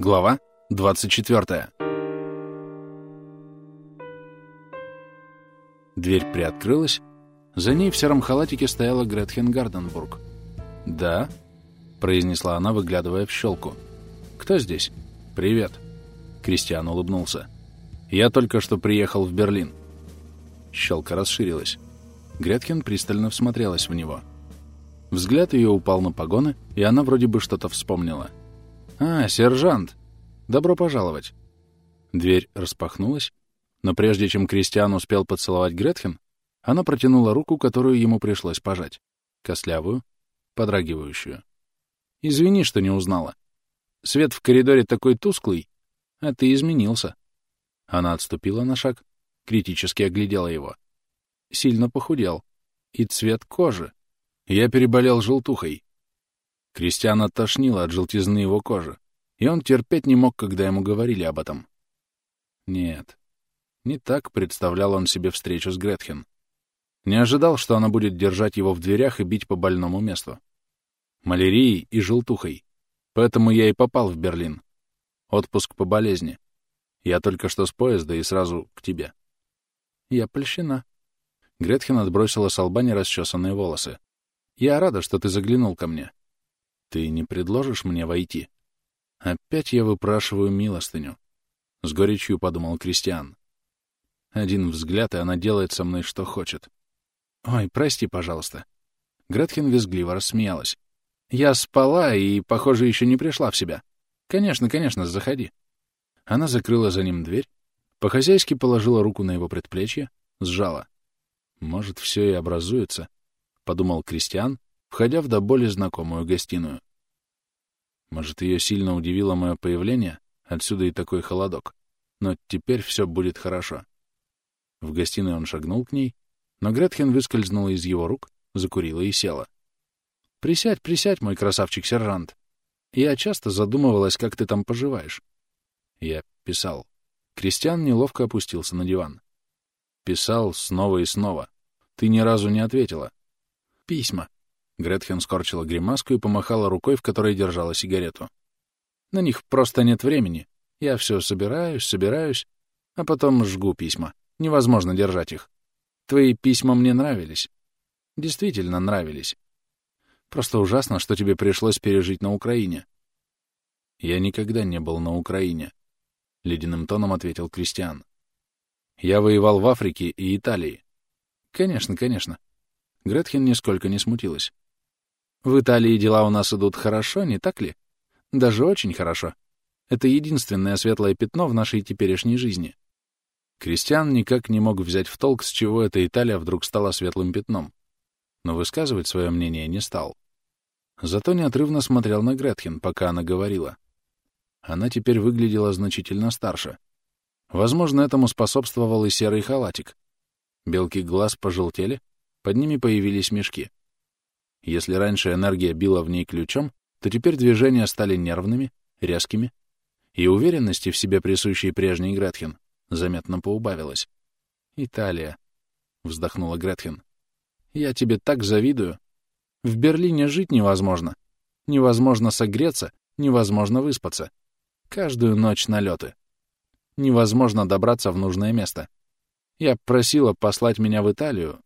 Глава 24. Дверь приоткрылась. За ней в сером халатике стояла Гретхен Гарденбург. «Да?» — произнесла она, выглядывая в щелку. «Кто здесь?» «Привет». Кристиан улыбнулся. «Я только что приехал в Берлин». Щелка расширилась. Гретхен пристально всмотрелась в него. Взгляд ее упал на погоны, и она вроде бы что-то вспомнила. «А, сержант! Добро пожаловать!» Дверь распахнулась, но прежде чем Кристиан успел поцеловать Гретхен, она протянула руку, которую ему пришлось пожать. Костлявую, подрагивающую. «Извини, что не узнала. Свет в коридоре такой тусклый, а ты изменился». Она отступила на шаг, критически оглядела его. Сильно похудел. И цвет кожи. Я переболел желтухой. Кристиана тошнило от желтизны его кожи, и он терпеть не мог, когда ему говорили об этом. Нет, не так представлял он себе встречу с Гретхен. Не ожидал, что она будет держать его в дверях и бить по больному месту. Малярией и желтухой. Поэтому я и попал в Берлин. Отпуск по болезни. Я только что с поезда и сразу к тебе. Я польщена. Гретхен отбросила с лба нерасчесанные волосы. Я рада, что ты заглянул ко мне. Ты не предложишь мне войти? Опять я выпрашиваю милостыню. С горечью подумал Кристиан. Один взгляд, и она делает со мной, что хочет. Ой, прости, пожалуйста. Гретхен визгливо рассмеялась. Я спала и, похоже, еще не пришла в себя. Конечно, конечно, заходи. Она закрыла за ним дверь, по-хозяйски положила руку на его предплечье, сжала. Может, все и образуется, — подумал Кристиан, входя в до боли знакомую гостиную. Может, ее сильно удивило мое появление, отсюда и такой холодок. Но теперь все будет хорошо. В гостиной он шагнул к ней, но Гретхен выскользнула из его рук, закурила и села. «Присядь, присядь, мой красавчик-сержант. Я часто задумывалась, как ты там поживаешь». Я писал. Кристиан неловко опустился на диван. Писал снова и снова. Ты ни разу не ответила. Письма. Гретхен скорчила гримаску и помахала рукой, в которой держала сигарету. На них просто нет времени. Я все собираюсь, собираюсь, а потом жгу письма. Невозможно держать их. Твои письма мне нравились. Действительно нравились. Просто ужасно, что тебе пришлось пережить на Украине. Я никогда не был на Украине, — ледяным тоном ответил Кристиан. Я воевал в Африке и Италии. Конечно, конечно. Гретхен нисколько не смутилась. В Италии дела у нас идут хорошо, не так ли? Даже очень хорошо. Это единственное светлое пятно в нашей теперешней жизни. Кристиан никак не мог взять в толк, с чего эта Италия вдруг стала светлым пятном. Но высказывать свое мнение не стал. Зато неотрывно смотрел на Гретхен, пока она говорила. Она теперь выглядела значительно старше. Возможно, этому способствовал и серый халатик. Белки глаз пожелтели, под ними появились мешки. Если раньше энергия била в ней ключом, то теперь движения стали нервными, резкими, и уверенности в себе присущей прежней Гретхен заметно поубавилась. «Италия», — вздохнула Гретхен, — «я тебе так завидую. В Берлине жить невозможно. Невозможно согреться, невозможно выспаться. Каждую ночь налеты. Невозможно добраться в нужное место. Я просила послать меня в Италию,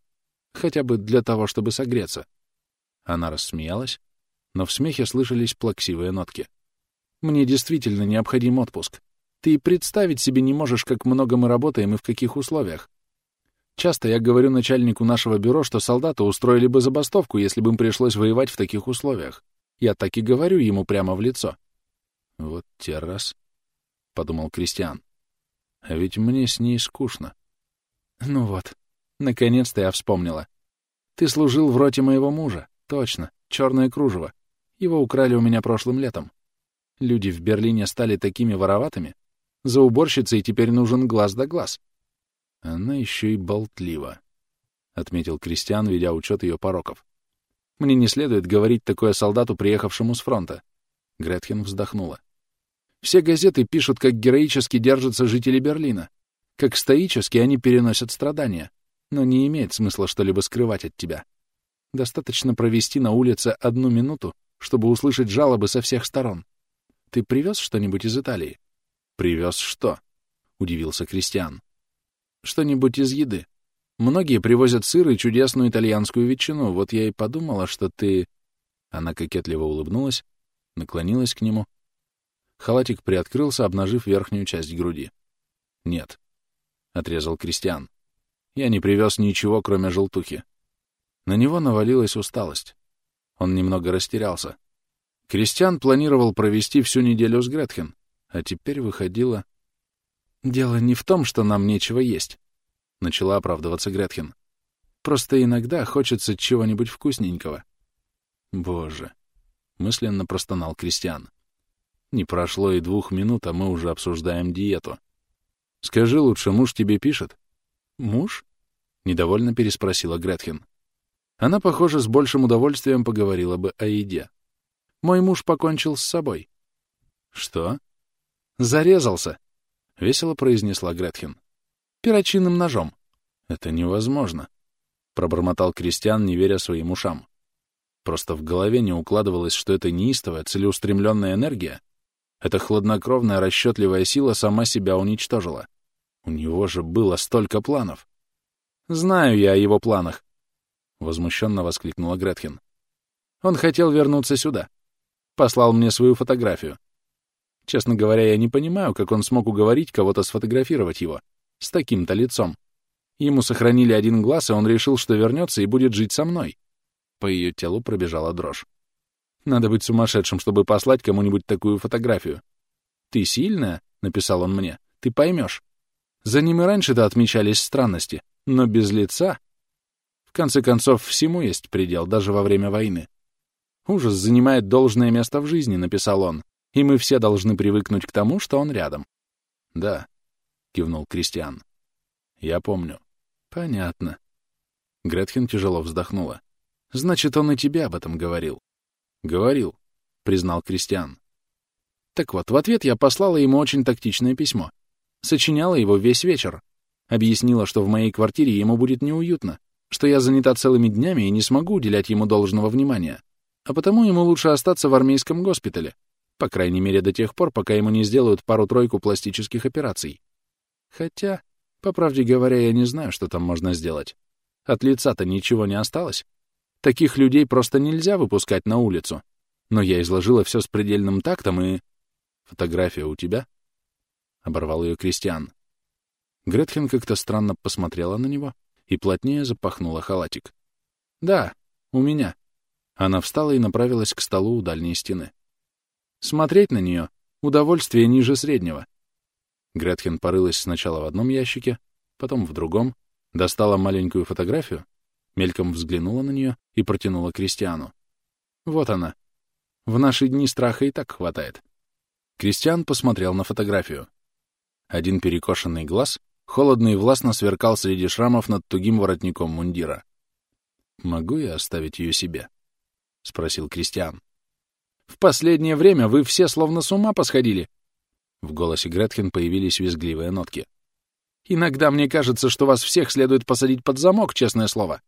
хотя бы для того, чтобы согреться. Она рассмеялась, но в смехе слышались плаксивые нотки. «Мне действительно необходим отпуск. Ты представить себе не можешь, как много мы работаем и в каких условиях. Часто я говорю начальнику нашего бюро, что солдаты устроили бы забастовку, если бы им пришлось воевать в таких условиях. Я так и говорю ему прямо в лицо. Вот те раз, — подумал Кристиан. А ведь мне с ней скучно. Ну вот, наконец-то я вспомнила. Ты служил в роте моего мужа. Точно, черное кружево. Его украли у меня прошлым летом. Люди в Берлине стали такими вороватыми. За уборщицей теперь нужен глаз да глаз. Она еще и болтлива, — отметил Кристиан, ведя учет ее пороков. Мне не следует говорить такое солдату, приехавшему с фронта. Гретхен вздохнула. Все газеты пишут, как героически держатся жители Берлина, как стоически они переносят страдания, но не имеет смысла что-либо скрывать от тебя. Достаточно провести на улице одну минуту, чтобы услышать жалобы со всех сторон. ты привез что-нибудь из Италии?» «Привез что?» — удивился Кристиан. «Что-нибудь из еды. Многие привозят сыр и чудесную итальянскую ветчину. Вот я и подумала, что ты...» Она кокетливо улыбнулась, наклонилась к нему. Халатик приоткрылся, обнажив верхнюю часть груди. «Нет», — отрезал Кристиан. «Я не привез ничего, кроме желтухи». На него навалилась усталость. Он немного растерялся. Кристиан планировал провести всю неделю с Гретхен, а теперь выходило... «Дело не в том, что нам нечего есть», — начала оправдываться Гретхен. «Просто иногда хочется чего-нибудь вкусненького». «Боже!» — мысленно простонал Кристиан. «Не прошло и двух минут, а мы уже обсуждаем диету. Скажи лучше, муж тебе пишет?» «Муж?» — недовольно переспросила Гретхен. Она, похоже, с большим удовольствием поговорила бы о еде. Мой муж покончил с собой. Что? Зарезался, — весело произнесла Гретхен. Перочинным ножом. Это невозможно, — пробормотал Кристиан, не веря своим ушам. Просто в голове не укладывалось, что это неистовая, целеустремленная энергия, эта хладнокровная, расчетливая сила сама себя уничтожила. У него же было столько планов. Знаю я о его планах, — возмущенно воскликнула Гретхен. Он хотел вернуться сюда послал мне свою фотографию. Честно говоря, я не понимаю, как он смог уговорить кого-то сфотографировать его. С таким-то лицом. Ему сохранили один глаз, и он решил, что вернется и будет жить со мной. По ее телу пробежала дрожь. Надо быть сумасшедшим, чтобы послать кому-нибудь такую фотографию. «Ты сильная?» — написал он мне. «Ты поймешь. За ним и раньше-то отмечались странности, но без лица...» Конце концов, всему есть предел, даже во время войны. Ужас занимает должное место в жизни, написал он, и мы все должны привыкнуть к тому, что он рядом. Да, кивнул Кристиан. Я помню. Понятно. Гретхен тяжело вздохнула. Значит, он и тебе об этом говорил. Говорил, признал Кристиан. Так вот, в ответ я послала ему очень тактичное письмо. Сочиняла его весь вечер. Объяснила, что в моей квартире ему будет неуютно, что я занята целыми днями и не смогу уделять ему должного внимания а потому ему лучше остаться в армейском госпитале, по крайней мере до тех пор, пока ему не сделают пару-тройку пластических операций. Хотя, по правде говоря, я не знаю, что там можно сделать. От лица-то ничего не осталось. Таких людей просто нельзя выпускать на улицу. Но я изложила все с предельным тактом и... «Фотография у тебя?» — оборвал ее Кристиан. Гретхен как-то странно посмотрела на него и плотнее запахнула халатик. «Да, у меня», она встала и направилась к столу у дальней стены. Смотреть на нее — удовольствие ниже среднего. Гретхен порылась сначала в одном ящике, потом в другом, достала маленькую фотографию, мельком взглянула на нее и протянула Кристиану. Вот она. В наши дни страха и так хватает. Кристиан посмотрел на фотографию. Один перекошенный глаз холодно и властно сверкал среди шрамов над тугим воротником мундира. «Могу я оставить ее себе?» — спросил Кристиан. «В последнее время вы все словно с ума посходили!» В голосе Гретхен появились визгливые нотки. «Иногда мне кажется, что вас всех следует посадить под замок, честное слово!»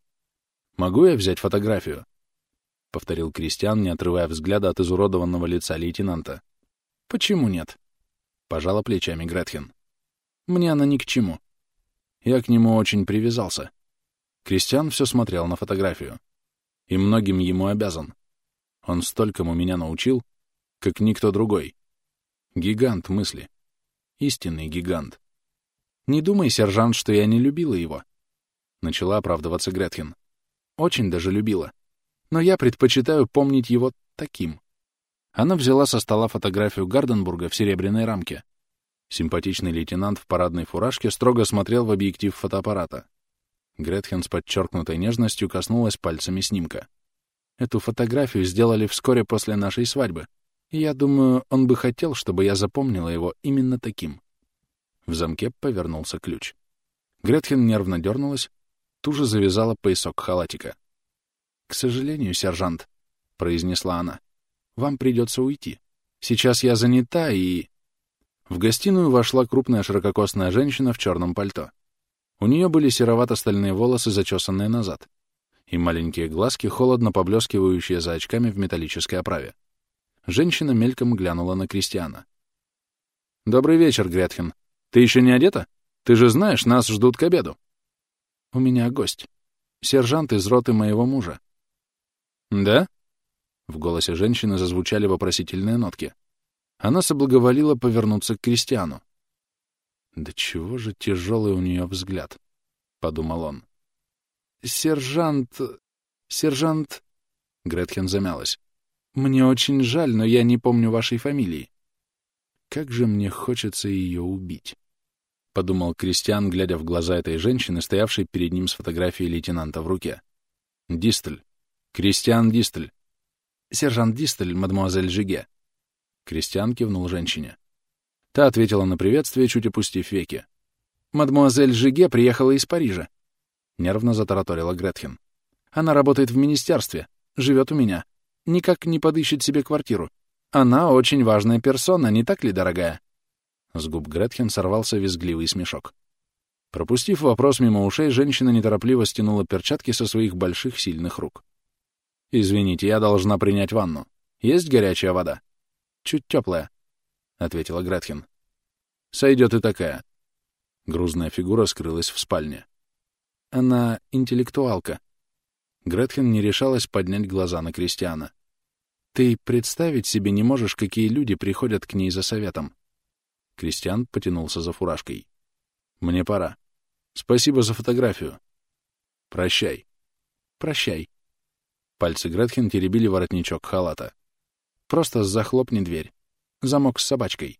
«Могу я взять фотографию?» — повторил Кристиан, не отрывая взгляда от изуродованного лица лейтенанта. «Почему нет?» — пожала плечами Гретхен. «Мне она ни к чему. Я к нему очень привязался». Кристиан все смотрел на фотографию и многим ему обязан. Он столькому меня научил, как никто другой. Гигант мысли. Истинный гигант. Не думай, сержант, что я не любила его. Начала оправдываться Гретхен. Очень даже любила. Но я предпочитаю помнить его таким. Она взяла со стола фотографию Гарденбурга в серебряной рамке. Симпатичный лейтенант в парадной фуражке строго смотрел в объектив фотоаппарата. Гретхен с подчеркнутой нежностью коснулась пальцами снимка. Эту фотографию сделали вскоре после нашей свадьбы. И я думаю, он бы хотел, чтобы я запомнила его именно таким. В замке повернулся ключ. Гретхен нервно дернулась, туже завязала поясок халатика. «К сожалению, сержант», — произнесла она, — «вам придется уйти. Сейчас я занята и...» В гостиную вошла крупная ширококосная женщина в черном пальто. У нее были серовато-стальные волосы, зачесанные назад, и маленькие глазки, холодно поблескивающие за очками в металлической оправе. Женщина мельком глянула на Кристиана. «Добрый вечер, Гретхен. Ты еще не одета? Ты же знаешь, нас ждут к обеду». «У меня гость. Сержант из роты моего мужа». «Да?» В голосе женщины зазвучали вопросительные нотки. Она соблаговолила повернуться к Кристиану. «Да чего же тяжелый у нее взгляд?» — подумал он. «Сержант... сержант...» Гретхен замялась. «Мне очень жаль, но я не помню вашей фамилии. Как же мне хочется ее убить!» — подумал Кристиан, глядя в глаза этой женщины, стоявшей перед ним с фотографией лейтенанта в руке. «Дистель. Кристиан Дистель. Сержант Дистель, мадемуазель Жиге». Кристиан кивнул женщине. Та ответила на приветствие, чуть опустив веки. «Мадемуазель Жиге приехала из Парижа», — нервно затараторила Гретхен. «Она работает в министерстве, живет у меня. Никак не подыщет себе квартиру. Она очень важная персона, не так ли, дорогая?» С губ Гретхен сорвался визгливый смешок. Пропустив вопрос мимо ушей, женщина неторопливо стянула перчатки со своих больших сильных рук. «Извините, я должна принять ванну. Есть горячая вода?» «Чуть теплая», — ответила Гретхен. «Сойдет и такая». Грузная фигура скрылась в спальне. «Она интеллектуалка». Гретхен не решалась поднять глаза на Кристиана. Ты представить себе не можешь, какие люди приходят к ней за советом. Кристиан потянулся за фуражкой. Мне пора. Спасибо за фотографию. Прощай. Прощай. Пальцы Гретхен теребили воротничок халата. Просто захлопни дверь. Замок с собачкой.